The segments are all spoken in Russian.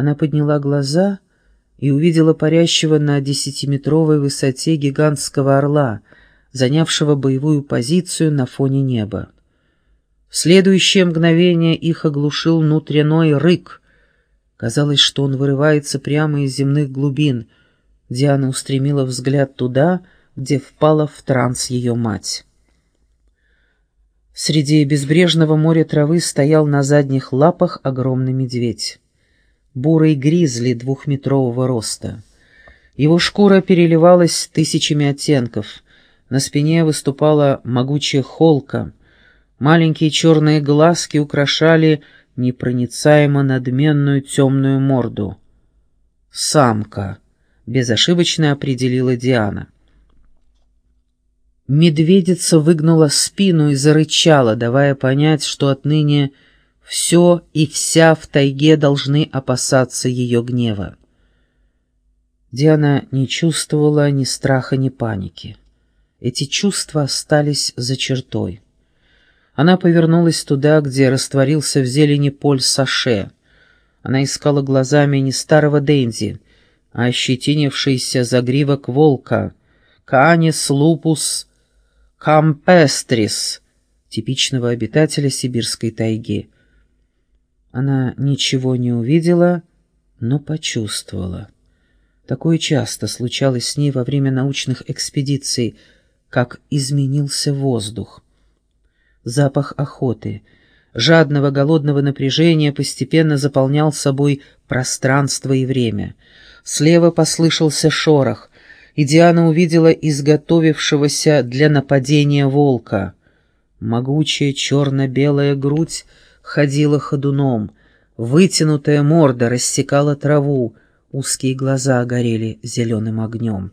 Она подняла глаза и увидела парящего на десятиметровой высоте гигантского орла, занявшего боевую позицию на фоне неба. В следующее мгновение их оглушил внутренной рык. Казалось, что он вырывается прямо из земных глубин. Диана устремила взгляд туда, где впала в транс ее мать. Среди безбрежного моря травы стоял на задних лапах огромный медведь бурый гризли двухметрового роста. Его шкура переливалась тысячами оттенков, на спине выступала могучая холка, маленькие черные глазки украшали непроницаемо надменную темную морду. «Самка», — безошибочно определила Диана. Медведица выгнула спину и зарычала, давая понять, что отныне все и вся в тайге должны опасаться ее гнева. Диана не чувствовала ни страха, ни паники. Эти чувства остались за чертой. Она повернулась туда, где растворился в зелени поль Саше. Она искала глазами не старого Дэнди, а ощетинившийся загривок волка, Канис лупус кампестрис, типичного обитателя сибирской тайги. Она ничего не увидела, но почувствовала. Такое часто случалось с ней во время научных экспедиций, как изменился воздух. Запах охоты, жадного голодного напряжения постепенно заполнял собой пространство и время. Слева послышался шорох, и Диана увидела изготовившегося для нападения волка. Могучая черно-белая грудь ходила ходуном, вытянутая морда рассекала траву, узкие глаза горели зеленым огнем.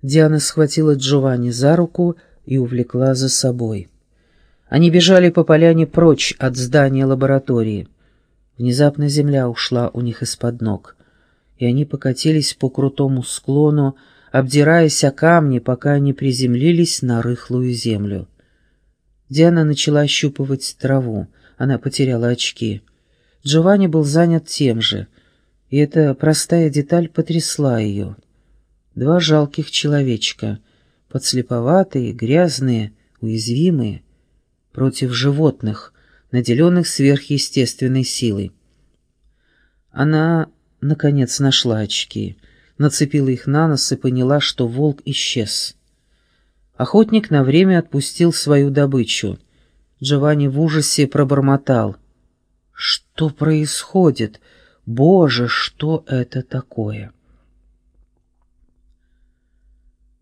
Диана схватила Джованни за руку и увлекла за собой. Они бежали по поляне прочь от здания лаборатории. Внезапно земля ушла у них из-под ног, и они покатились по крутому склону, обдираясь о камни, пока не приземлились на рыхлую землю. Диана начала ощупывать траву. Она потеряла очки. Джованни был занят тем же, и эта простая деталь потрясла ее. Два жалких человечка, подслеповатые, грязные, уязвимые, против животных, наделенных сверхъестественной силой. Она, наконец, нашла очки, нацепила их на нос и поняла, что волк исчез. Охотник на время отпустил свою добычу. Джованни в ужасе пробормотал. «Что происходит? Боже, что это такое?»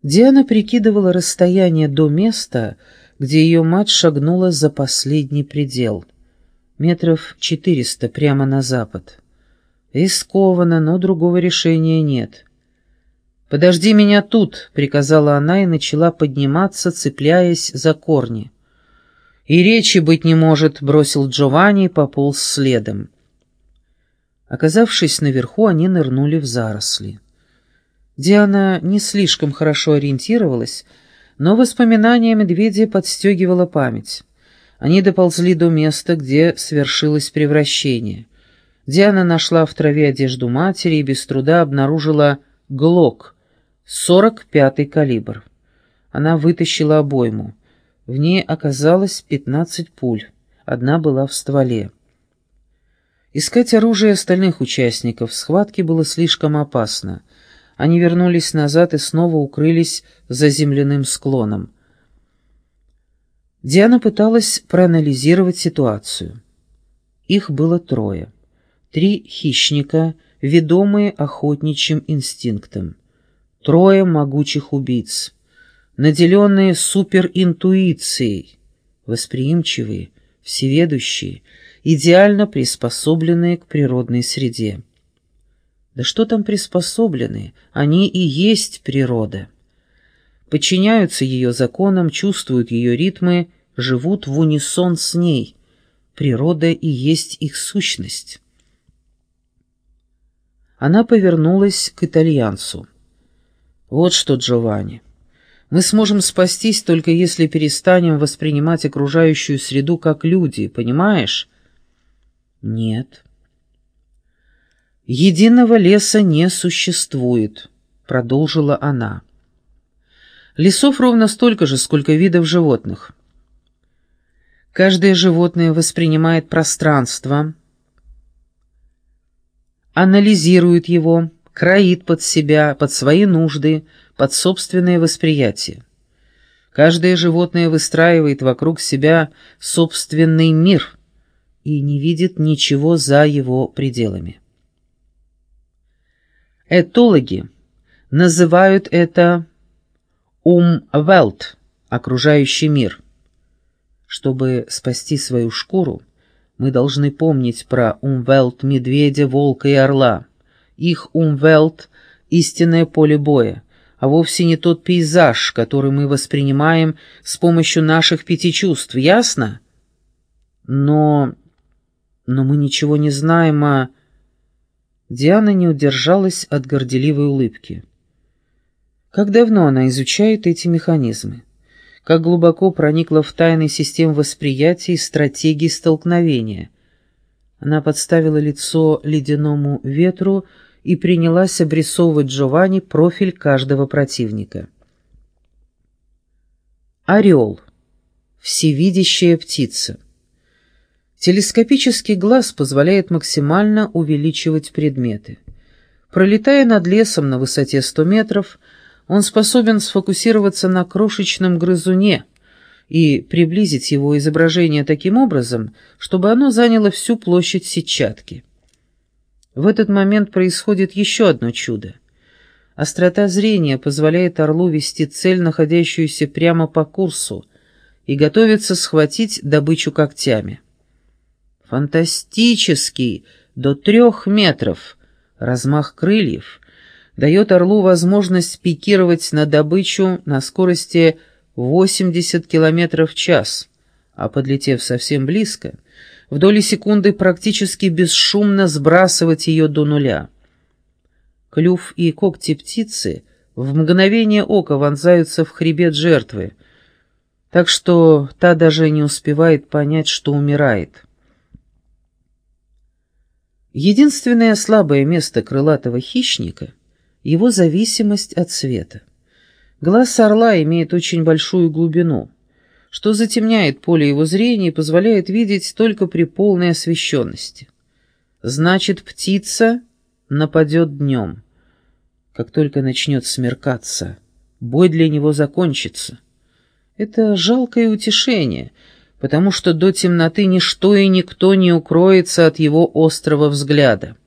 Диана прикидывала расстояние до места, где ее мать шагнула за последний предел. Метров четыреста прямо на запад. Рискованно, но другого решения нет. «Подожди меня тут», — приказала она и начала подниматься, цепляясь за корни. «И речи быть не может», — бросил Джованни и пополз следом. Оказавшись наверху, они нырнули в заросли. Диана не слишком хорошо ориентировалась, но воспоминания медведя подстегивала память. Они доползли до места, где свершилось превращение. Диана нашла в траве одежду матери и без труда обнаружила глок — Сорок пятый калибр. Она вытащила обойму. В ней оказалось пятнадцать пуль. Одна была в стволе. Искать оружие остальных участников схватки было слишком опасно. Они вернулись назад и снова укрылись за земляным склоном. Диана пыталась проанализировать ситуацию. Их было трое. Три хищника, ведомые охотничьим инстинктом. Трое могучих убийц, наделенные суперинтуицией, восприимчивые, всеведущие, идеально приспособленные к природной среде. Да что там приспособленные, они и есть природа. Подчиняются ее законам, чувствуют ее ритмы, живут в унисон с ней. Природа и есть их сущность. Она повернулась к итальянцу. Вот что, Джованни. Мы сможем спастись только если перестанем воспринимать окружающую среду как люди, понимаешь? Нет. «Единого леса не существует», — продолжила она. «Лесов ровно столько же, сколько видов животных. Каждое животное воспринимает пространство, анализирует его, кроит под себя, под свои нужды, под собственное восприятие. Каждое животное выстраивает вокруг себя собственный мир и не видит ничего за его пределами. Этологи называют это «умвелт» — окружающий мир. Чтобы спасти свою шкуру, мы должны помнить про умвелт медведя, волка и орла. Их умвелт — истинное поле боя, а вовсе не тот пейзаж, который мы воспринимаем с помощью наших пяти чувств, ясно? Но... но мы ничего не знаем о... Диана не удержалась от горделивой улыбки. Как давно она изучает эти механизмы? Как глубоко проникла в тайны систем восприятия и стратегии столкновения? Она подставила лицо ледяному ветру и принялась обрисовывать Джованни профиль каждого противника. Орел. Всевидящая птица. Телескопический глаз позволяет максимально увеличивать предметы. Пролетая над лесом на высоте 100 метров, он способен сфокусироваться на крошечном грызуне и приблизить его изображение таким образом, чтобы оно заняло всю площадь сетчатки. В этот момент происходит еще одно чудо. Острота зрения позволяет орлу вести цель, находящуюся прямо по курсу, и готовиться схватить добычу когтями. Фантастический, до трех метров, размах крыльев дает орлу возможность пикировать на добычу на скорости 80 км в час, а подлетев совсем близко — в доли секунды практически бесшумно сбрасывать ее до нуля. Клюв и когти птицы в мгновение ока вонзаются в хребет жертвы, так что та даже не успевает понять, что умирает. Единственное слабое место крылатого хищника — его зависимость от света. Глаз орла имеет очень большую глубину — что затемняет поле его зрения и позволяет видеть только при полной освещенности. Значит, птица нападет днем. Как только начнет смеркаться, бой для него закончится. Это жалкое утешение, потому что до темноты ничто и никто не укроется от его острого взгляда.